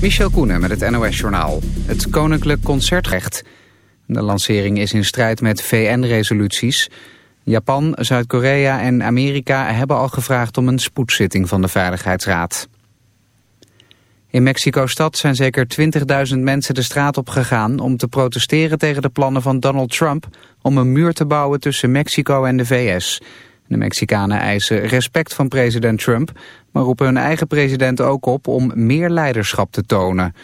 Michel Koenen met het NOS-journaal. Het Koninklijk Concertrecht. De lancering is in strijd met VN-resoluties. Japan, Zuid-Korea en Amerika hebben al gevraagd om een spoedzitting van de Veiligheidsraad. In Mexico-stad zijn zeker 20.000 mensen de straat op gegaan om te protesteren tegen de plannen van Donald Trump om een muur te bouwen tussen Mexico en de VS. De Mexicanen eisen respect van president Trump, maar roepen hun eigen president ook op om meer leiderschap te tonen.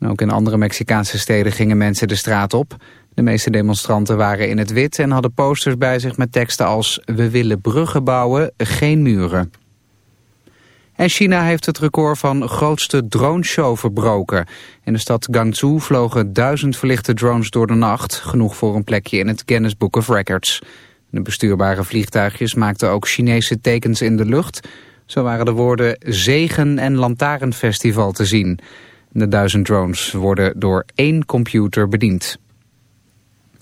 ook in andere Mexicaanse steden gingen mensen de straat op. De meeste demonstranten waren in het wit en hadden posters bij zich met teksten als... We willen bruggen bouwen, geen muren. En China heeft het record van grootste droneshow verbroken. In de stad Guangzhou vlogen duizend verlichte drones door de nacht. Genoeg voor een plekje in het Guinness Book of Records. De bestuurbare vliegtuigjes maakten ook Chinese tekens in de lucht. Zo waren de woorden Zegen en Lantaarnfestival te zien. De duizend drones worden door één computer bediend.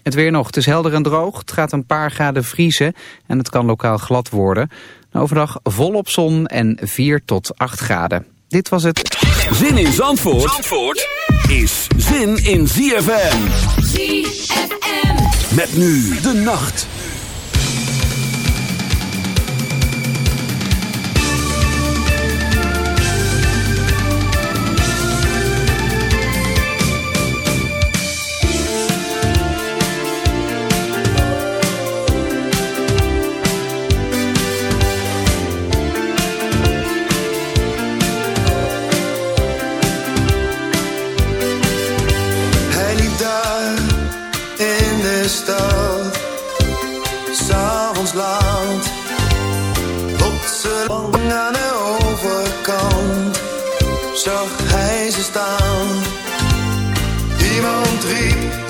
Het weer nog. Het is helder en droog. Het gaat een paar graden vriezen en het kan lokaal glad worden. Overdag volop zon en 4 tot 8 graden. Dit was het. Zin in Zandvoort, Zandvoort is zin in ZFM. ZFM. Met nu de nacht. zag hij ze staan. Iemand riep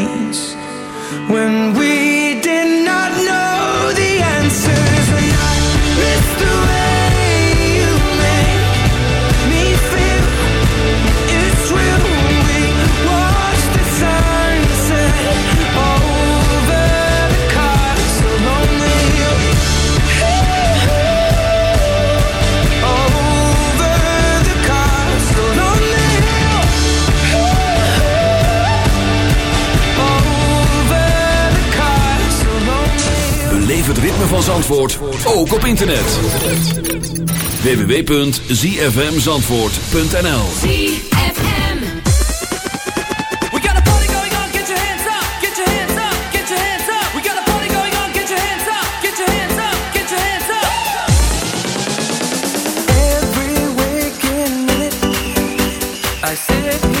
ook op internet. www.zfmzandvoort.nl ZFM. We got a party going on, get your hands up, get your hands up, get your hands up. We got a party going on, get your hands up, get your hands up, get your hands up. Every waking minute, I sit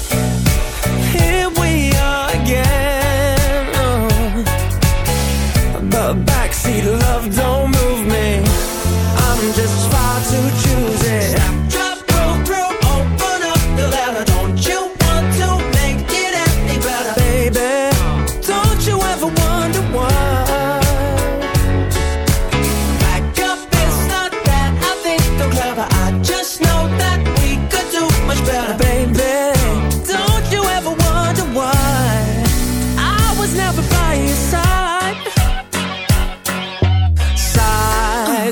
love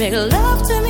Make love to me.